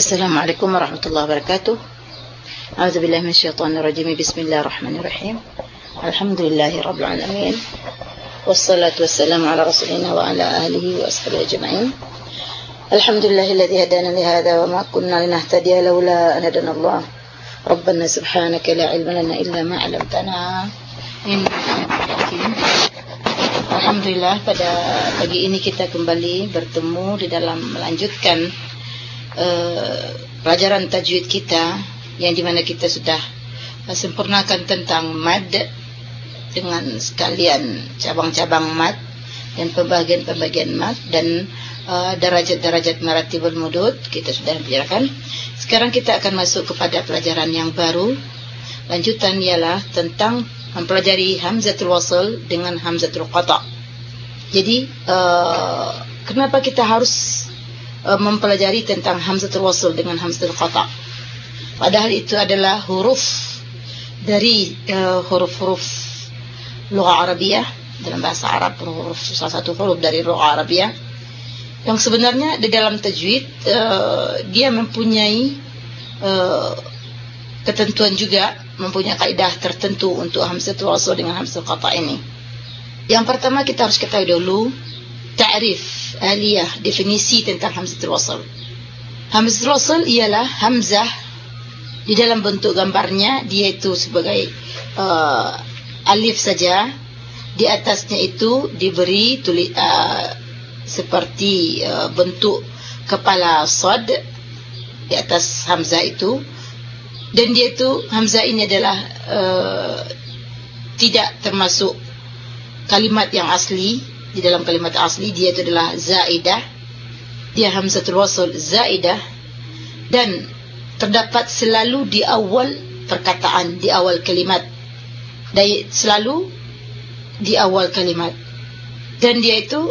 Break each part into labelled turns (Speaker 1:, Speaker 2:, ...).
Speaker 1: السلام عليكم ورحمة الله وبركاته. أعوذ بالله من الشيطان الرجيم. بسم الله الرحمن الرحيم. الحمد لله رب العالمين. والصلاة والسلام على رسولنا وعلى آله وأصحابه أجمعين. الحمد لله الذي هدانا لهذا وما كنا لنهتدي لولا أن هدانا الله. ربنا سبحانك لا علم لنا إلا ما علمتنا. Alhamdulillah pada pagi ini kita kembali bertemu di dalam melanjutkan uh, pelajaran tajwid kita yang di mana kita sudah sempurnakan tentang mad dengan sekalian cabang-cabang mad dan pembagian-pembagian mad dan uh, darajat-darajat uh, maratibul mudud kita sudah bicarakan. Sekarang kita akan masuk kepada pelajaran yang baru. Lanjutan ialah tentang mempelajari hamzatul wasl dengan hamzatul qata. Jadi uh, kenapa kita harus uh, mempelajari tentang hamzatul wasl dengan hamzatul qata? Padahal itu adalah huruf dari uh, huruf-huruf lugah Arabiah dalam bahasa Arab huruf salah satu huruf dari lugah Arabiah yang sebenarnya di dalam tajwid uh, dia mempunyai ketentuan juga mempunyai kaidah tertentu untuk hamzatul wasl dengan hamzatul qata ini. Yang pertama kita harus ketahui dulu ta'rif aliyah definisi tentang hamzatul wasl. Hamzatul wasl ialah hamzah di dalam bentuk gambarnya dia itu sebagai uh, alif saja. Di atasnya itu diberi tulis uh, seperti uh, bentuk kepala sad di atas hamzah itu. Dan dia itu hamzah ini adalah uh, tidak termasuk kalimat yang asli di dalam kalimat asli dia itu adalah zaidah. Dia hamzatul wasl zaidah. Dan terdapat selalu di awal perkataan di awal kalimat. Dan selalu di awal kalimat. Dan dia itu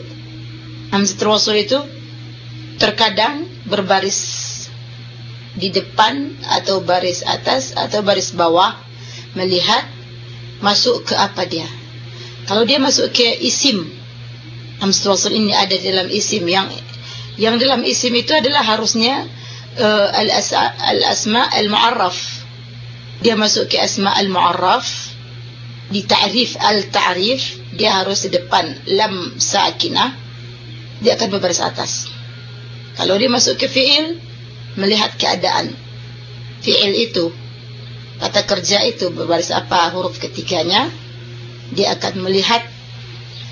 Speaker 1: hamzatul wasl itu terkadang berbaris di depan atau baris atas atau baris bawah melihat masuk ke apa dia. Kalau dia masuk ke isim, hamzah wasl ini ada dalam isim yang yang dalam isim itu adalah harusnya uh, al-asma al-mu'arraf. Dia masuk ke asma al-mu'arraf di ta'rif al-ta'rif dia harus di depan lam sakinah dia akan berbaris atas. Kalau dia masuk ke fi'il melihat keadaan fi'il itu kata kerja itu berbaris apa huruf ketiganya dia akan melihat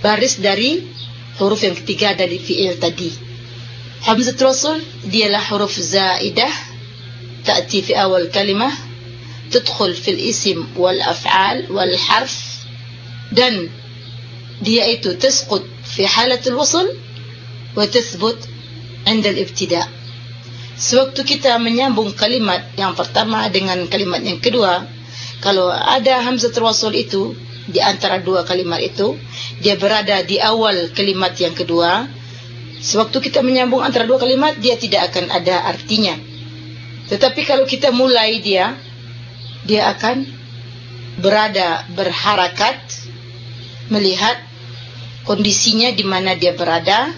Speaker 1: baris dari huruf yang ketiga dari fi'il tadi hamzatul wasl dialah huruf zaidah ta'ti fi awal kalimah تدخل في الاسم والافعال والحرف dan dia itu تسقط في حاله الوصل وتثبت عند الابتداء Sewaktu kita menyambung kalimat yang pertama dengan kalimat yang kedua, kalau ada hamzah terwasul itu di antara dua kalimat itu, dia berada di awal kalimat yang kedua. Sewaktu kita menyambung antara dua kalimat, dia tidak akan ada artinya. Tetapi kalau kita mulai dia, dia akan berada berharakat melihat kondisinya di mana dia berada,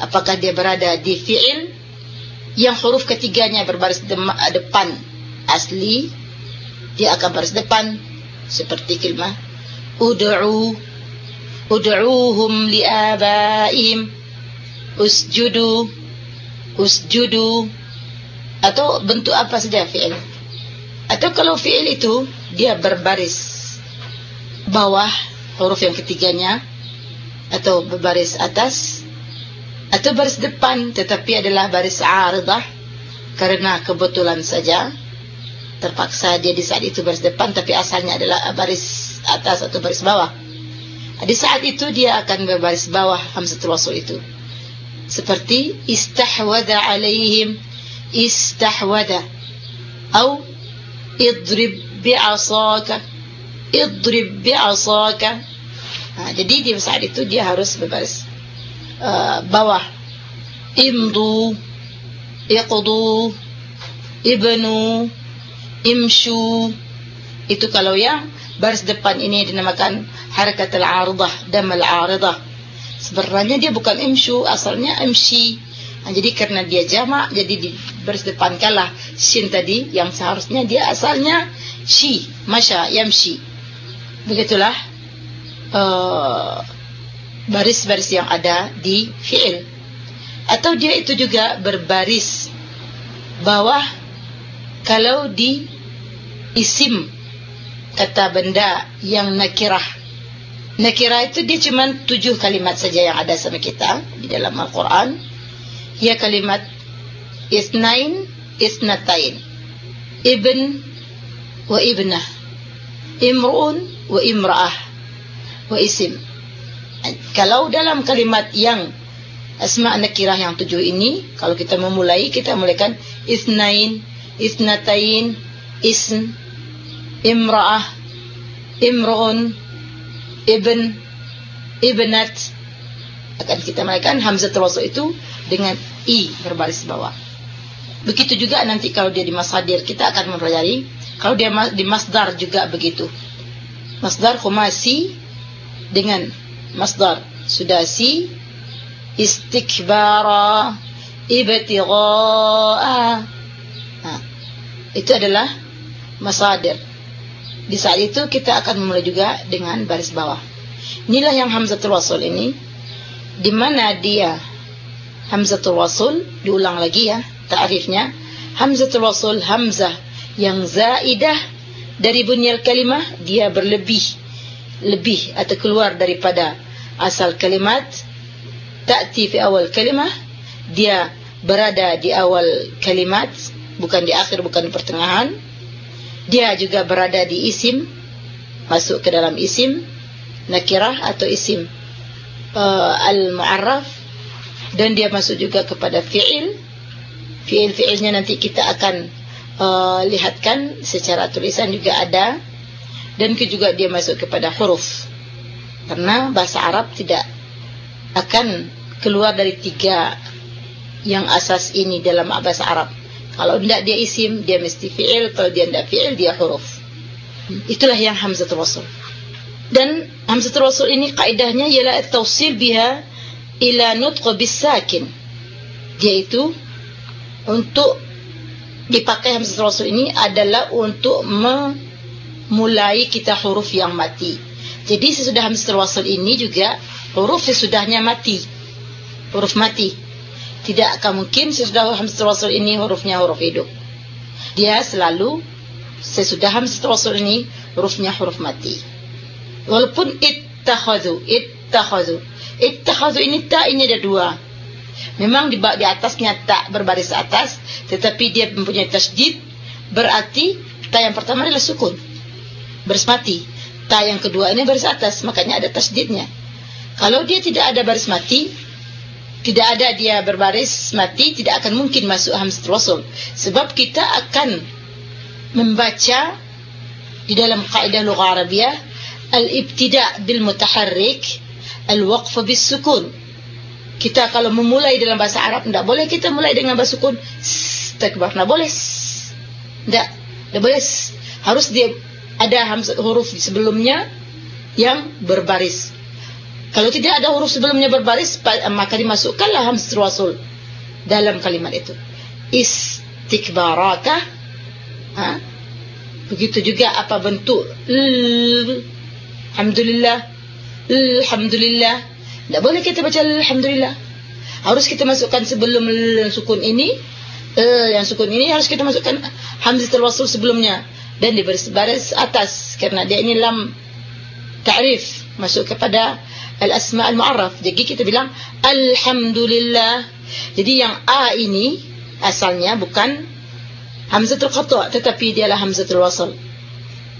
Speaker 1: apakah dia berada di fi'il yang huruf ketiganya berbaris depan asli dia akan baris depan seperti kalimah ud'u ud'uuhum li'abaihim. Usjudu usjudu. Atau bentuk apa saja fi'il. Atau kalau fi'il itu dia berbaris bawah huruf yang ketiganya atau berbaris atas atau baris depan tetapi adalah baris aridah karena kebetulan saja. Terpaksa dia di saat itu baris depan tapi asalnya adalah baris atas atau baris bawah. Di saat itu dia akan berbaris bawah hamzatul wasl itu. Seperti istahwada alaihim istahwada. Atau idrib bi'asaka idrib bi'asaka. Nah, jadi di saat itu dia harus berbaris Uh, bawah. Imdu iqdu ibnu imshu itu kalau yang baris depan ini dinamakan harakat al-aridah dam al-aridah sebenarnya dia bukan imshu asalnya imshi nah, jadi karena dia jamak jadi berdepankanlah shin tadi yang seharusnya dia asalnya shi masya yamshi begitulah uh, baris-baris uh, yang ada di fi'il. Atau dia itu juga berbaris bawah kalau di isim kata benda yang nakirah. Nakirah itu dia cuma tujuh kalimat saja yang ada sama kita di dalam Al-Quran. Ia kalimat isnain isnatain. Ibn wa ibnah. Imru'un wa imra'ah. Wa isim. Kalau dalam kalimat yang asma nakirah yang tujuh ini kalau kita memulai kita mulaikan isnain isnatain isn imra'ah imru'un ibn ibnat akan kita mulaikan hamzatul wasl itu dengan i berbaris bawah. Begitu juga nanti kalau dia di mashadir kita akan mempelajari kalau dia di masdar juga begitu. Masdar khumasi dengan masdar sudasi istikbara ibtigha'a. Ha. Itu adalah masadir. Di saat itu kita akan memulai juga dengan baris bawah. Inilah yang hamzatul wasl ini. Di mana dia hamzatul wasl diulang lagi ya ta'rifnya. Hamzatul wasl hamzah yang zaidah dari bunyi kalimah dia berlebih lebih atau keluar daripada asal kalimat ta'ti fi awal kalimah. Dia berada di awal kalimat bukan di akhir bukan di pertengahan dia juga berada di isim masuk ke dalam isim nakirah atau isim uh, al-mu'arraf. Dan dia masuk juga kepada fi'il. Fi'il-fi'ilnya nanti kita akan uh, lihatkan secara tulisan juga ada. Dan juga dia masuk kepada huruf. Karena bahasa Arab tidak akan keluar dari tiga yang asas ini dalam bahasa Arab kalau tidak dia isim dia mesti fi'il. Kalau dia tidak fi'il dia huruf. Itulah yang hamzatul wasl dan hamzatul wasl ini kaidahnya ialah tausil biha ila nutq bisakin yaitu untuk dipakai hamzah rasul ini adalah untuk memulai kita huruf yang mati. Jadi sesudah hamzah rasul ini juga huruf sesudahnya mati. Huruf mati tidak akan mungkin sesudah hamzah rasul ini hurufnya huruf hidup dia selalu sesudah hamzah rasul ini hurufnya huruf mati walaupun ittakhadhu ittakhadhu Ittakhadhu ini ta ini ada dua. Memang di di atasnya ta berbaris atas, tetapi dia mempunyai tasdid, berarti ta yang pertama adalah sukun. Baris mati. Ta yang kedua ini baris atas, makanya ada tasdidnya. Kalau dia tidak ada baris mati, tidak ada dia berbaris mati, tidak akan mungkin masuk hamzatul wasl. Sebab kita akan membaca di dalam kaidah lugah Arabiah al-ibtida' bil mutaharrik al-waqf bis-sukun. Kita kalau memulai dalam bahasa Arab tidak boleh kita mulai dengan bahasa sukun. Takbar, tidak boleh. Tidak, tidak boleh. Harus dia ada hamzah huruf sebelumnya yang berbaris. Kalau tidak ada huruf sebelumnya berbaris, maka dimasukkanlah hamzah wasl dalam kalimat itu. Istikbaraka. Ha? Begitu juga apa bentuk. Alhamdulillah. Alhamdulillah. Tak boleh kita baca Alhamdulillah. Harus kita masukkan sebelum sukun ini. Uh, yang sukun ini harus kita masukkan Hamzah terwasul sebelumnya. Dan di baris atas. Kerana dia ini lam ta'rif. Masuk kepada al-asma' al-mu'arraf. Jadi kita bilang Alhamdulillah. Jadi yang A ini asalnya bukan Hamzah terqatu' tetapi dialah Hamzah terwasul.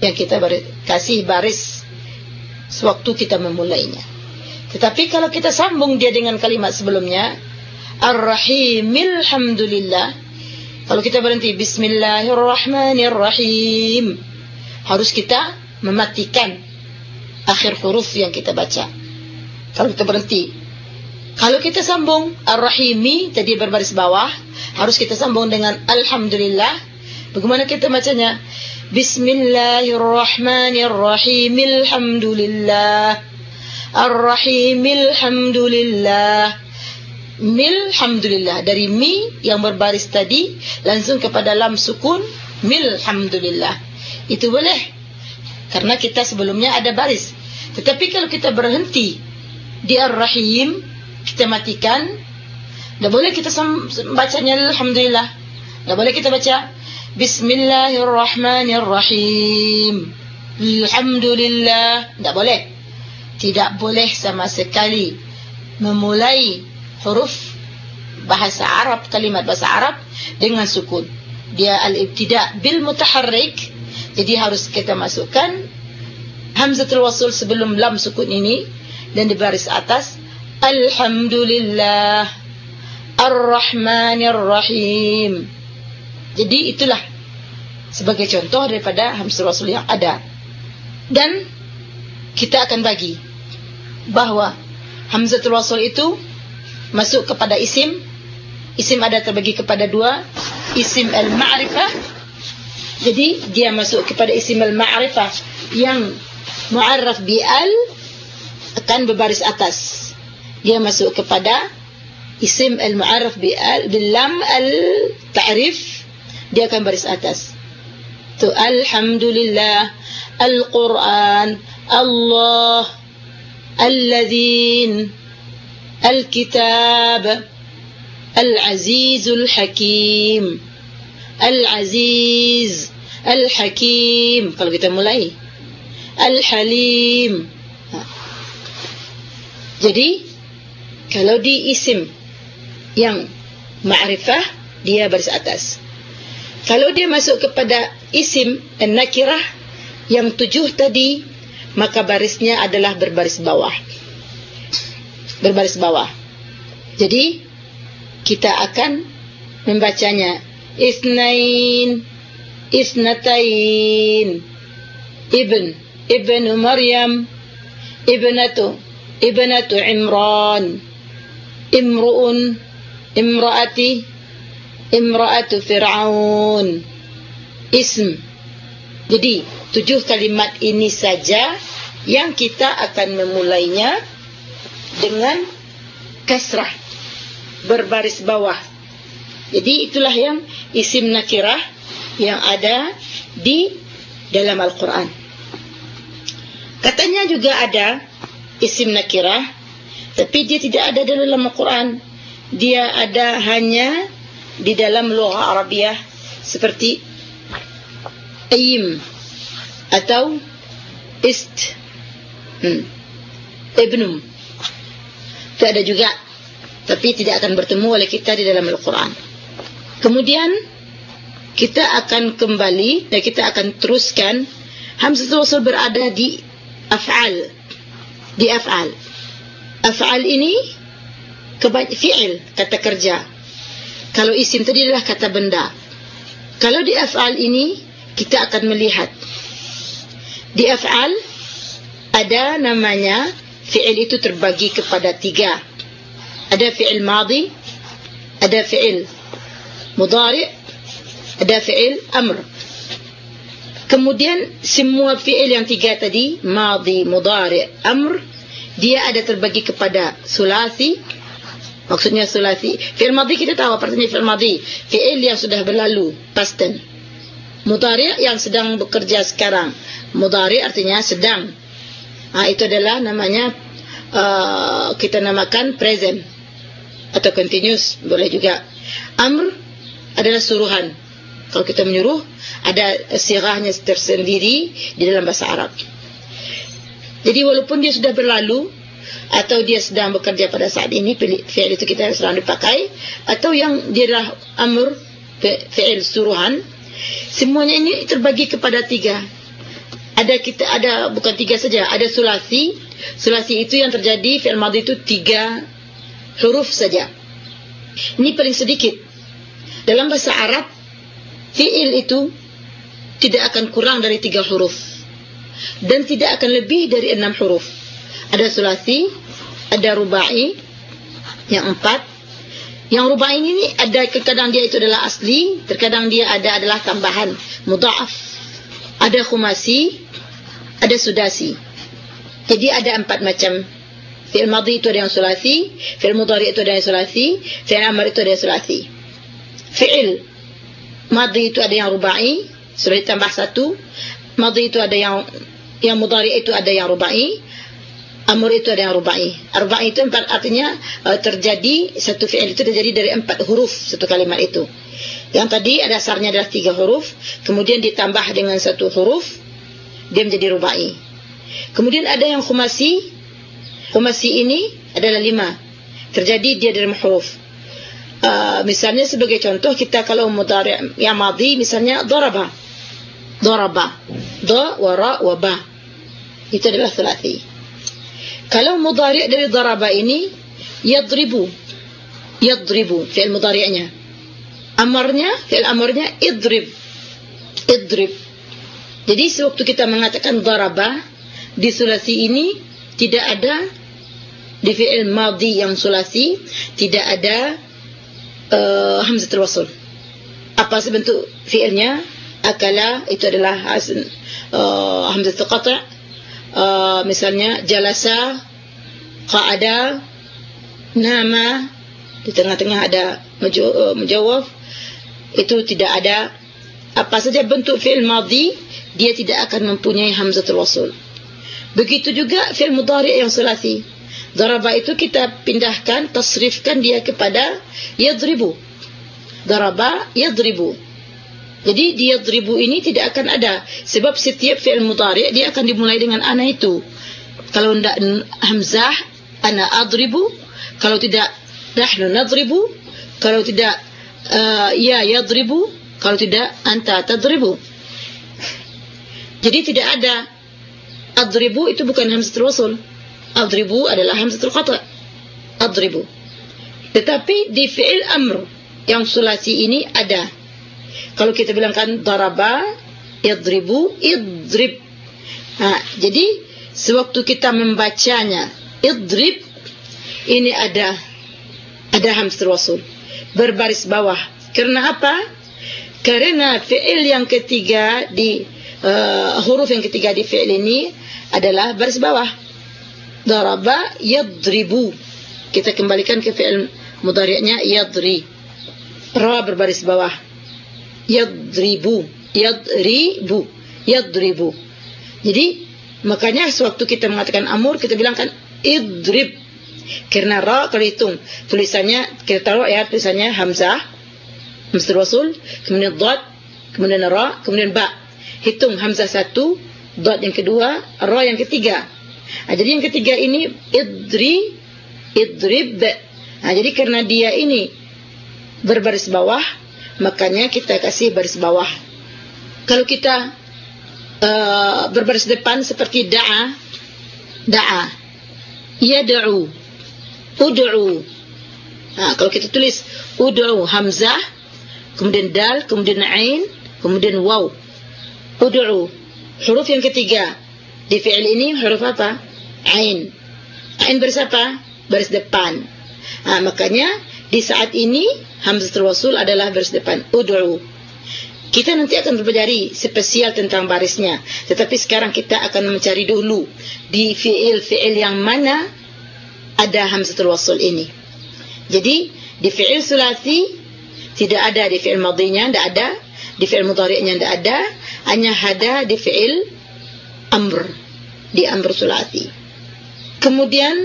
Speaker 1: Yang kita bari, kasih baris sewaktu kita memulainya. Tetapi kalau kita sambung dia dengan kalimat sebelumnya, Ar-Rahimil Hamdulillah. Kalau kita berhenti Bismillahirrahmanirrahim. Harus kita mematikan akhir huruf yang kita baca. Kalau kita berhenti. Kalau kita sambung Ar-Rahimi tadi berbaris bawah, harus kita sambung dengan Alhamdulillah. Bagaimana kita bacanya? Bismillahirrahmanirrahim. Alhamdulillah. Ar-Rahim. Alhamdulillah. milhamdulillah dari mi yang berbaris tadi langsung kepada lam sukun milhamdulillah itu boleh karena kita sebelumnya ada baris tetapi kalau kita berhenti di ar-rahim. Kita matikan. Tidak boleh kita bacanya alhamdulillah. Tidak boleh kita baca bismillahirrahmanirrahim. Alhamdulillah. Tidak boleh? Tidak boleh sama sekali memulai huruf bahasa Arab kalimat bahasa Arab dengan sukun. Dia al-ibtida bil mutaharrik. Jadi harus kita masukkan hamzatul wasl sebelum lam sukun ini dan di baris atas alhamdulillah arrahmanirrahim. Jadi itulah sebagai contoh daripada hamzatul wasl yang ada. Dan kita akan bagi bahawa hamzatul wasl itu masuk kepada isim. Isim ada terbagi kepada dua. Isim al-ma'rifah. Jadi dia masuk kepada isim al-ma'rifah yang mu'arraf bi al tekan berbaris atas. Dia masuk kepada isim al muarraf bi al lam al ta'rif dia akan baris atas. Tu alhamdulillah alquran allah alladhin aziz al hakim kalau kita mulai al hakim jadi kalau di isim yang ma'rifah dia baris atas kalau dia masuk kepada isim an-nakirah yang tujuh tadi maka barisnya adalah berbaris bawah. Berbaris bawah. Jadi kita akan membacanya. Isnain isnatain. Ibn ibn maryam ibnatu ibnatu imran. Imruun. Imraati. Imraatu fir'aun. Ism. Jadi tujuh kalimat ini saja yang kita akan memulainya dengan kasrah. Berbaris bawah. Jadi itulah yang isim nakirah yang ada di dalam Al-Quran. Katanya juga ada isim nakirah, tapi dia tidak ada dalam Al-Quran. Dia ada hanya di dalam lughah Arabiah seperti ayyim atau ist hmm. ibnum itu ada juga tapi tidak akan bertemu oleh kita di dalam Al-Quran kemudian kita akan kembali dan kita akan teruskan Hamzatul Wasl berada di af'al di af'al af'al ini fi'il kata kerja kalau isim tadi adalah kata benda kalau di af'al ini kita akan melihat di af'al ada namanya fi'il itu terbagi kepada tiga. Ada fi'il madhi, ada fi'il mudhari', ada fi'il amr. Kemudian semua fi'il yang tiga tadi, madhi, mudhari', amr, dia ada terbagi kepada sulasi. Maksudnya sulasi. Fi'il madhi kita tahu apa artinya fi'il madhi. Fi'il yang sudah berlalu, past tense. Mudhari' yang sedang bekerja sekarang. Mudhari' artinya sedang. Ha, itu adalah namanya uh, kita namakan present atau continuous boleh juga. Amr adalah suruhan. Kalau kita menyuruh ada sirahnya tersendiri di dalam bahasa Arab. Jadi walaupun dia sudah berlalu atau dia sedang bekerja pada saat ini fi'il itu kita sedang dipakai atau yang adalah amr fi'il suruhan semuanya ini terbagi kepada tiga. Ada kita ada bukan tiga saja ada sulasi. Sulasi itu yang terjadi fi'il madhi itu tiga huruf saja. Ini paling sedikit. Dalam bahasa Arab fi'il itu tidak akan kurang dari tiga huruf. Dan tidak akan lebih dari enam huruf. Ada sulasi ada rubai yang empat. Yang rubai ini ada terkadang dia itu adalah asli terkadang dia ada adalah tambahan mudha'af ada khumasi ada sudasi. Jadi ada empat macam. Fi'il madhi itu ada yang sulasi, fi'il mudhari itu ada yang sulasi, fi'il amr itu ada yang sulasi. Fi'il madhi itu ada yang rubai, sudah ditambah satu. Madhi itu ada yang yang mudhari itu ada yang rubai. Amr itu ada yang rubai. Rubai itu empat artinya uh, terjadi satu fi'il itu terjadi dari empat huruf satu kalimat itu. Yang tadi ada asarnya adalah tiga huruf, kemudian ditambah dengan satu huruf, dia menjadi rubai. Kemudian ada yang khumasi, Khumasi ini adalah lima. Terjadi dia dari huruf. Uh, misalnya sebagai contoh kita kalau mudhari' yang madhi misalnya daraba. Daraba. Da wa ra wa ba. Itu adalah thalathi. Kalau mudhari' dari daraba ini yadribu. Yadribu fi'il mudhari'nya. Amarnya fi'il amarnya idrib. Idrib. Jadi sewaktu kita mengatakan daraba di sulasi ini tidak ada di fi'il madhi yang sulasi tidak ada uh, hamzatul wasl. Apa sebentuk fi'ilnya? Akala itu adalah uh, hamzatul qata'. Uh, misalnya jalasa, qa'ada, nama di tengah-tengah ada menjawab itu tidak ada apa saja bentuk fi'il madhi dia tidak akan mempunyai hamzatul wasl. Begitu juga fi'il mudhari' yang sulasi. Daraba itu kita pindahkan, tasrifkan dia kepada yadribu. Daraba yadribu. Jadi yadribu ini tidak akan ada sebab setiap fi'il mudhari' dia akan dimulai dengan ana itu. Kalau tidak hamzah ana adribu, kalau tidak nahnu nadribu, kalau tidak uh, ya yadribu, kalau tidak anta tadribu. Jadi tidak ada adribu itu bukan hamzatul wasl adribu adalah hamzatul qata adribu. Tetapi di fi'il amr yang sulasi ini ada. Kalau kita bilangkan daraba yadribu idrib ha, jadi sewaktu kita membacanya idrib ini ada ada hamzatul wasl berbaris bawah. Karena apa? Karena fi'il yang ketiga di uh, huruf yang ketiga di fi'il ini adalah baris bawah daraba yadribu. Kita kembalikan ke fi'il mudhari'nya yadri. Ra berbaris bawah. Yadribu. Yadribu. Yadribu. Jadi makanya sewaktu kita mengatakan amur kita bilangkan idrib. Karena ra kalau hitung tulisannya kita taruh ya tulisannya hamzah hamzah rasul kemudian dad kemudian ra kemudian ba. Hitung hamzah satu dad yang kedua ra yang ketiga Ha, jadi yang ketiga ini idri idrib. Ha, jadi karena dia ini berbaris bawah, makanya kita kasih baris bawah. Kalau kita uh, berbaris depan seperti da'a, da'a, yad'u, ud'u. Ha, kalau kita tulis ud'u hamzah, kemudian dal, kemudian ain, kemudian waw. Ud'u. Huruf yang ketiga di fi'il ini huruf apa? Ain. Ain baris apa? Baris depan. Ha, makanya di saat ini hamzatul wasl adalah baris depan. Ud'u. Kita nanti akan belajar spesial tentang barisnya. Tetapi sekarang kita akan mencari dulu di fi'il-fi'il yang mana ada hamzatul wasl ini. Jadi di fi'il sulasi tidak ada di fi'il madhinya, tidak ada. Di fi'il mudhari'nya tidak ada. Hanya ada di fi'il amr di amr sulati. Kemudian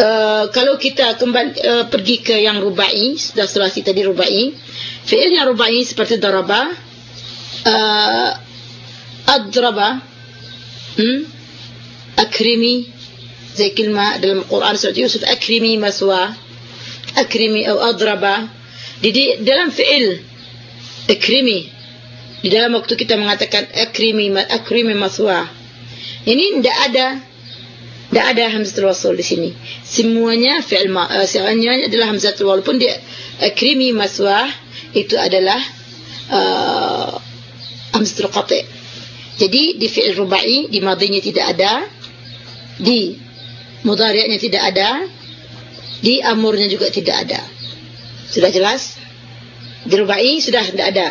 Speaker 1: uh, kalau kita kembali uh, pergi ke yang rubai, sudah sulati tadi rubai. Fi'il yang rubai seperti daraba, uh, adraba, hmm? akrimi, zai kilma dalam Quran surat Yusuf, akrimi maswa, akrimi atau adraba. Jadi dalam fi'il akrimi, di dalam waktu kita mengatakan akrimi, akrimi maswa, ini tidak ada tidak ada hamzatul wasl di sini. Semuanya fi'il ma uh, semuanya adalah hamzatul walaupun dia akrimi maswah itu adalah uh, hamzatul qati'. Jadi di fi'il rubai di madhinya tidak ada, di mudhari'nya tidak ada, di amurnya juga tidak ada. Sudah jelas? Di rubai sudah tidak ada.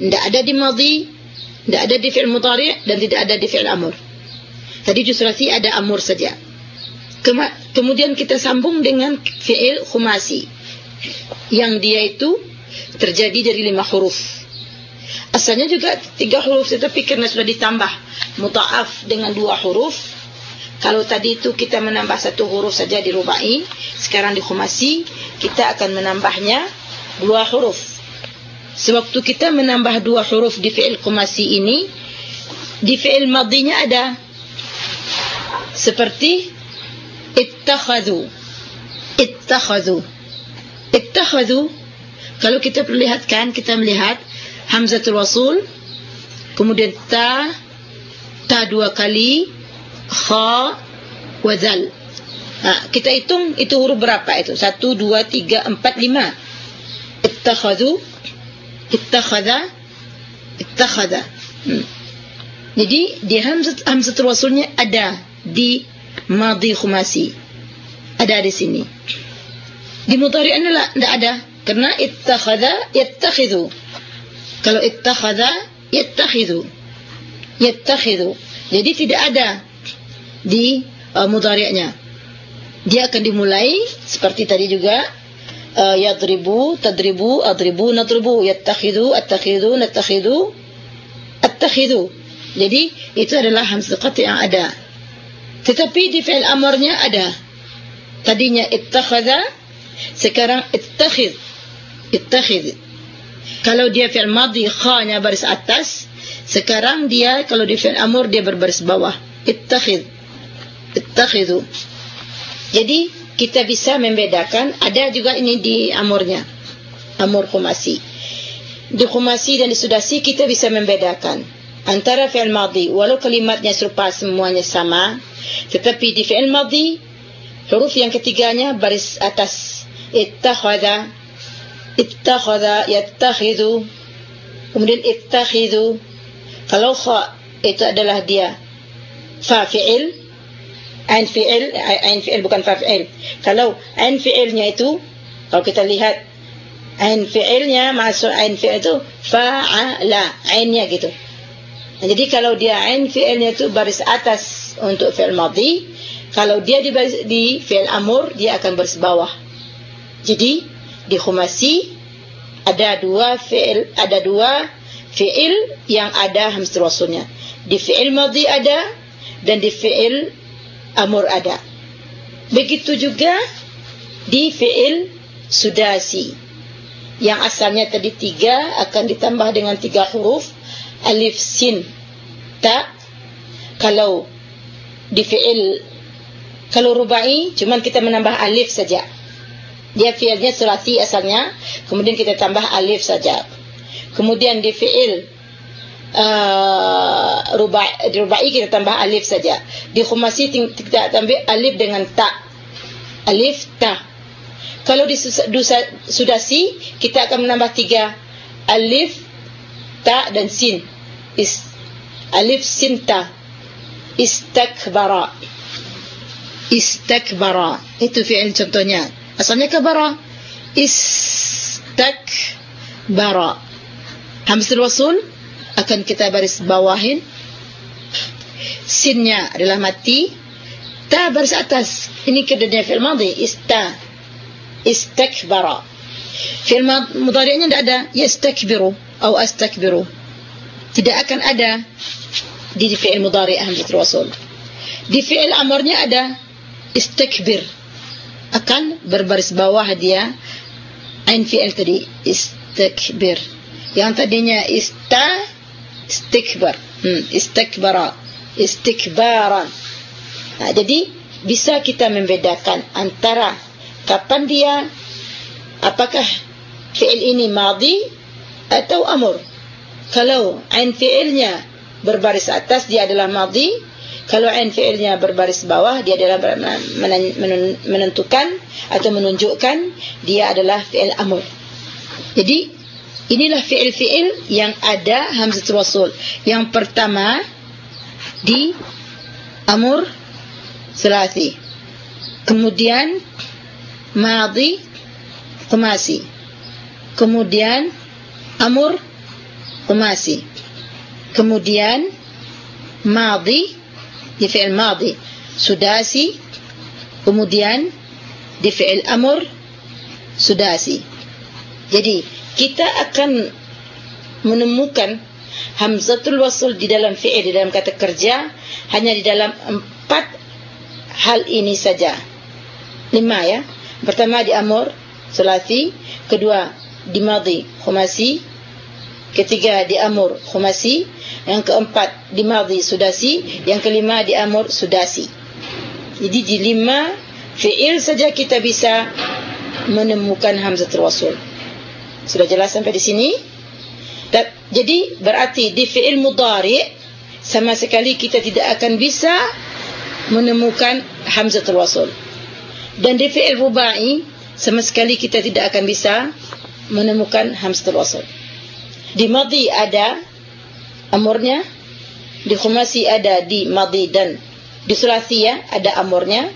Speaker 1: Tidak ada di madhi, tidak ada di fi'il mudhari' dan tidak ada di fi'il amur. Tadi justru ada amur saja. Kema kemudian kita sambung dengan fi'il khumasi. Yang dia itu terjadi dari lima huruf. Asalnya juga tiga huruf tetapi karena sudah ditambah muta'af dengan dua huruf kalau tadi itu kita menambah satu huruf saja di rubai sekarang di khumasi kita akan menambahnya dua huruf. Sewaktu kita menambah dua huruf di fi'il khumasi ini di fi'il madinya ada seperti ittakhadhu. Ittakhadhu. Ittakhadhu kalau kita perlihatkan kita melihat hamzatul wasul kemudian ta ta dua kali kha wa zal. Ha, kita hitung itu huruf berapa itu? 1 2 3 4 5 ittakhadhu ittakhadha ittakhadha. Hmm. jadi di hamzat hamzatul wasulnya ada di madi khumasi. Ada di sini. Di mudhari'nya la tidak ada. Karena ittakhadha yattakhidhu. Kalau ittakhadha yattakhidhu. Yattakhidhu. Jadi tidak ada di uh, mudhari'nya dia akan dimulai seperti tadi juga uh, yadribu tadribu adribu nadribu. Yattakhidhu attakhidhu nattakhidhu attakhidhu. Jadi itu adalah hamzah qati' yang ada tetapi di fi'il amrnya ada. Tadinya ittakhadha, sekarang ittakhid. Ittakhid. Kalau dia fi'il madhi kha-nya baris atas, sekarang dia kalau di fi'il amr dia berbaris bawah. Ittakhid. Ittakhidhu. Jadi kita bisa membedakan ada juga ini di amurnya. Amur khumasi. Di khumasi dan di sudasi kita bisa membedakan antara fi'il madhi walau kalimatnya serupa semuanya sama tetapi di fi'il madhi huruf yang ketiganya baris atas. Ittakhadha ittakhadha yattakhidhu kemudian ittakhidhu. Kalau kha itu adalah dia. Fa fi'il ain fi'il ain fi'il bukan fa fi'il. Kalau ain fi'ilnya itu kalau kita lihat ain fi'ilnya masuk ain fi'il itu fa'ala ainnya gitu Jadi kalau dia ain fi'ilnya itu baris atas untuk fi'il madhi, kalau dia di baris, di fi'il amr dia akan baris bawah. Jadi di khumasi ada dua fi'il ada dua fi'il yang ada hamzah wasulnya. Di fi'il madhi ada dan di fi'il amr ada. Begitu juga di fi'il sudasi. Yang asalnya tadi tiga akan ditambah dengan tiga huruf alif sin. Ta kalau di fi'il kalau rubai cuma kita menambah alif saja. Dia fi'ilnya sulasi asalnya kemudian kita tambah alif saja. Kemudian di fi'il uh, rubai rubai kita tambah alif saja. Di khumasi kita tambah alif dengan ta alif ta kalau di sudasi kita akan menambah tiga. Alif ta dan sin is alif sin ta istakbara istakbara itu fi'il contohnya asalnya kabara istakbara hamzah wasul akan kita baris bawahin sinnya adalah mati ta baris atas ini kedua fi'il madhi ista istakbara fi'il mudhari'nya tidak ada yastakbiru atau astakbiru tidak akan ada di fi'il mudhari' hamzatul wasl di fi'il amrnya ada istakbir. Akan berbaris bawah dia ain fi'il tadi istakbir. Yang tadinya ista istikbar. Hmm istakbara. Istikbaran nah, jadi bisa kita membedakan antara kapan dia apakah fi'il ini madhi atau amr kalau ain fi'ilnya berbaris atas dia adalah madhi. Kalau ain fi'ilnya berbaris bawah dia adalah menentukan atau menunjukkan dia adalah fi'il amr jadi inilah fi'il-fi'il yang ada hamzah wasl yang pertama di amr selasi. Kemudian madhi khumasi kemudian amr khumasi kemudian madhi di fi'il madhi sudasi. Kemudian di fi'il amr sudasi. Jadi kita akan menemukan hamzatul wasl di dalam fi'il di dalam kata kerja hanya di dalam empat hal ini saja. Lima ya. Pertama di amr sulasi kedua di madhi khumasi ketiga di amr khumasi. Yang keempat di madhi sudasi. Yang kelima di amr sudasi. Jadi di lima fi'il saja kita bisa menemukan hamzatul wasl sudah jelas sampai di sini? Jadi berarti di fi'il mudhari sama sekali kita tidak akan bisa menemukan hamzatul wasl dan di fi'il rubai sama sekali kita tidak akan bisa menemukan hamzatul wasl di madhi ada amurnya di khumasi ada di madhi dan di sulasiyah ada amurnya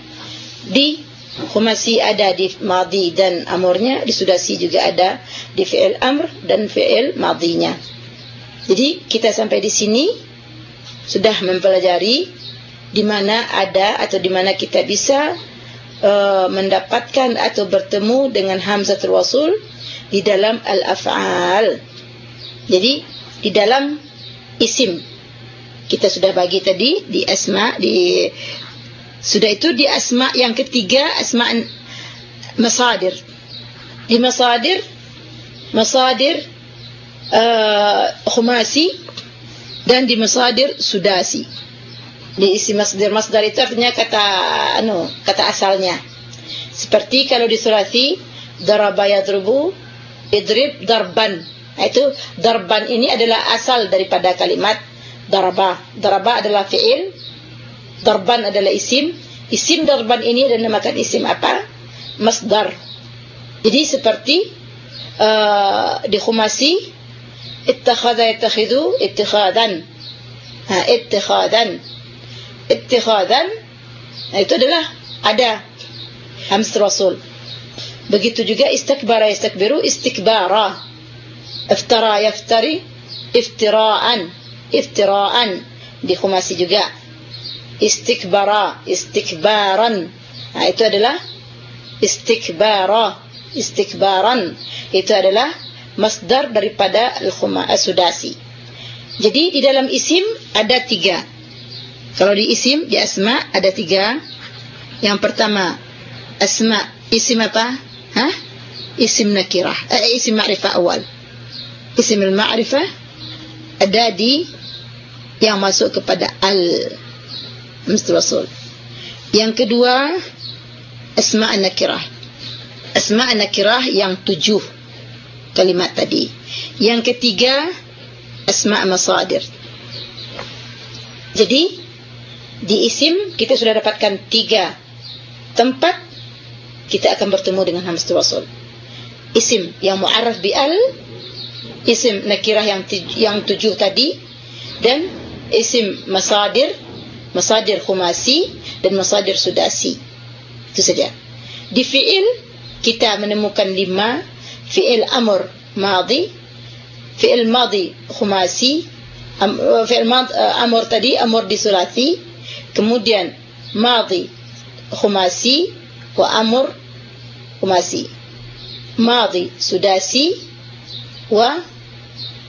Speaker 1: di khumasi ada di madhi dan amurnya di sudasi juga ada di fi'il amr dan fi'il madhinya. Jadi kita sampai di sini sudah mempelajari di mana ada atau di mana kita bisa uh, mendapatkan atau bertemu dengan hamzatul wasl di dalam al-af'al jadi di dalam isim kita sudah bagi tadi di asma di sudah itu di asma yang ketiga asma masadir. Di masadir masadir uh, khumasi dan di masadir sudasi. Di isi masdar masdar itu artinya kata anu kata asalnya. Seperti kalau di sulasi daraba yadrubu idrib darban. Itu darban ini adalah asal daripada kalimat daraba. Daraba adalah fi'il darban adalah isim. Isim darban ini dinamakan isim apa? Masdar. Jadi seperti uh, di khumasi ittakhadha yattakhidhu ittikhadan. Ha ittikhadan. Ittikhadan itu adalah ada. Hamz rasul. Begitu juga istakbara yastakbiru istikbara iftara yaftari iftiraan iftiraan. Di khumasi juga. Istikbara istikbaran. Nah itu adalah istikbara istikbaran. Itu adalah masdar daripada al-khuma as-sudasi. Jadi di dalam isim ada tiga. Kalau di isim di asma ada tiga. Yang pertama asma isim apa? Ha? Isim nakirah. Eh, isim ma'rifah awal isim al-ma'rifah ada di yang masuk kepada al mesti rasul. Yang kedua asma' an-nakirah. Asma' an-nakirah yang tujuh kalimat tadi. Yang ketiga asma' masadir. Jadi di isim kita sudah dapatkan tiga tempat kita akan bertemu dengan hamzatul wasl. Isim yang mu'arraf bi al, isim nakirah yang yang tujuh tadi dan isim masadir masadir khumasi dan masadir sudasi. Itu saja. Di fi'il kita menemukan lima fi'il amr madhi, fi'il madhi khumasi, uh, fi'il uh, amr tadi amr di kemudian madhi khumasi wa amr khumasi. Madhi sudasi wa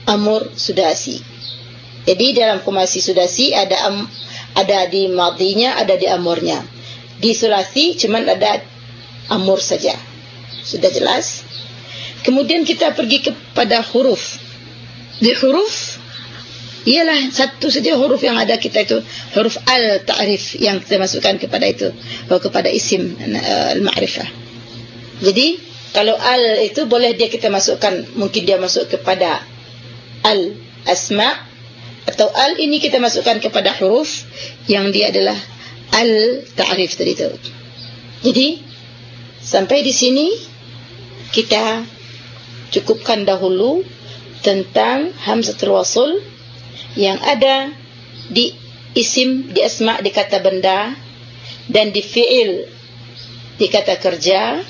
Speaker 1: amr sudasi. Jadi dalam khumasi sudasi ada am, ada di madhinya ada di amurnya. Di sulasi cuma ada amur saja. Sudah jelas? Kemudian kita pergi kepada huruf. Di huruf ialah satu saja huruf yang ada kita itu. Huruf al ta'rif yang kita masukkan kepada itu. Atau kepada isim uh, al-ma'rifah. Jadi kalau al itu boleh dia kita masukkan. Mungkin dia masuk kepada al asma atau al ini kita masukkan kepada huruf yang dia adalah al ta'rif tadi itu. Jadi sampai di sini kita cukupkan dahulu tentang hamzatul wasl yang ada di isim di asma di kata benda dan di fiil di kata kerja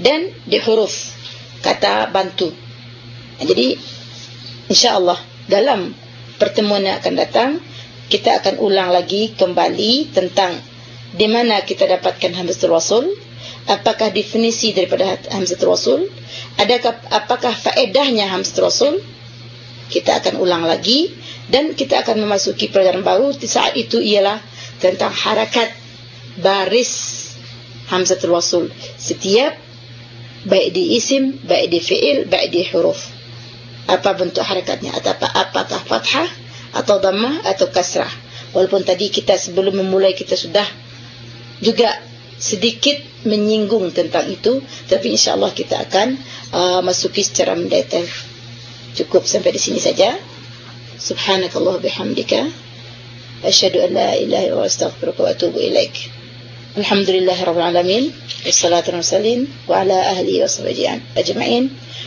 Speaker 1: dan di huruf kata bantu. Jadi insyaallah dalam pertemuan yang akan datang kita akan ulang lagi kembali tentang di mana kita dapatkan hamzatul wasl apakah definisi daripada hamzatul wasl adakah apakah faedahnya hamzatul wasl kita akan ulang lagi dan kita akan memasuki pelajaran baru di saat itu ialah tentang harakat baris hamzatul wasl setiap baik di isim baik di fiil baik di huruf apa bentuk harakatnya? Apakah apakah fathah atau dhammah atau kasrah? Walaupun tadi kita sebelum memulai kita sudah juga sedikit menyinggung tentang itu tapi insyaallah kita akan uh, masuki secara mendetail. Cukup sampai di sini saja. Subhanakallah bihamdika. Asyhadu an la ilaha illa astaghfiruka wa atubu ilaik. Alhamdulillahirabbil alamin. Wassalatu wassalamu ala ahli wa sahbihi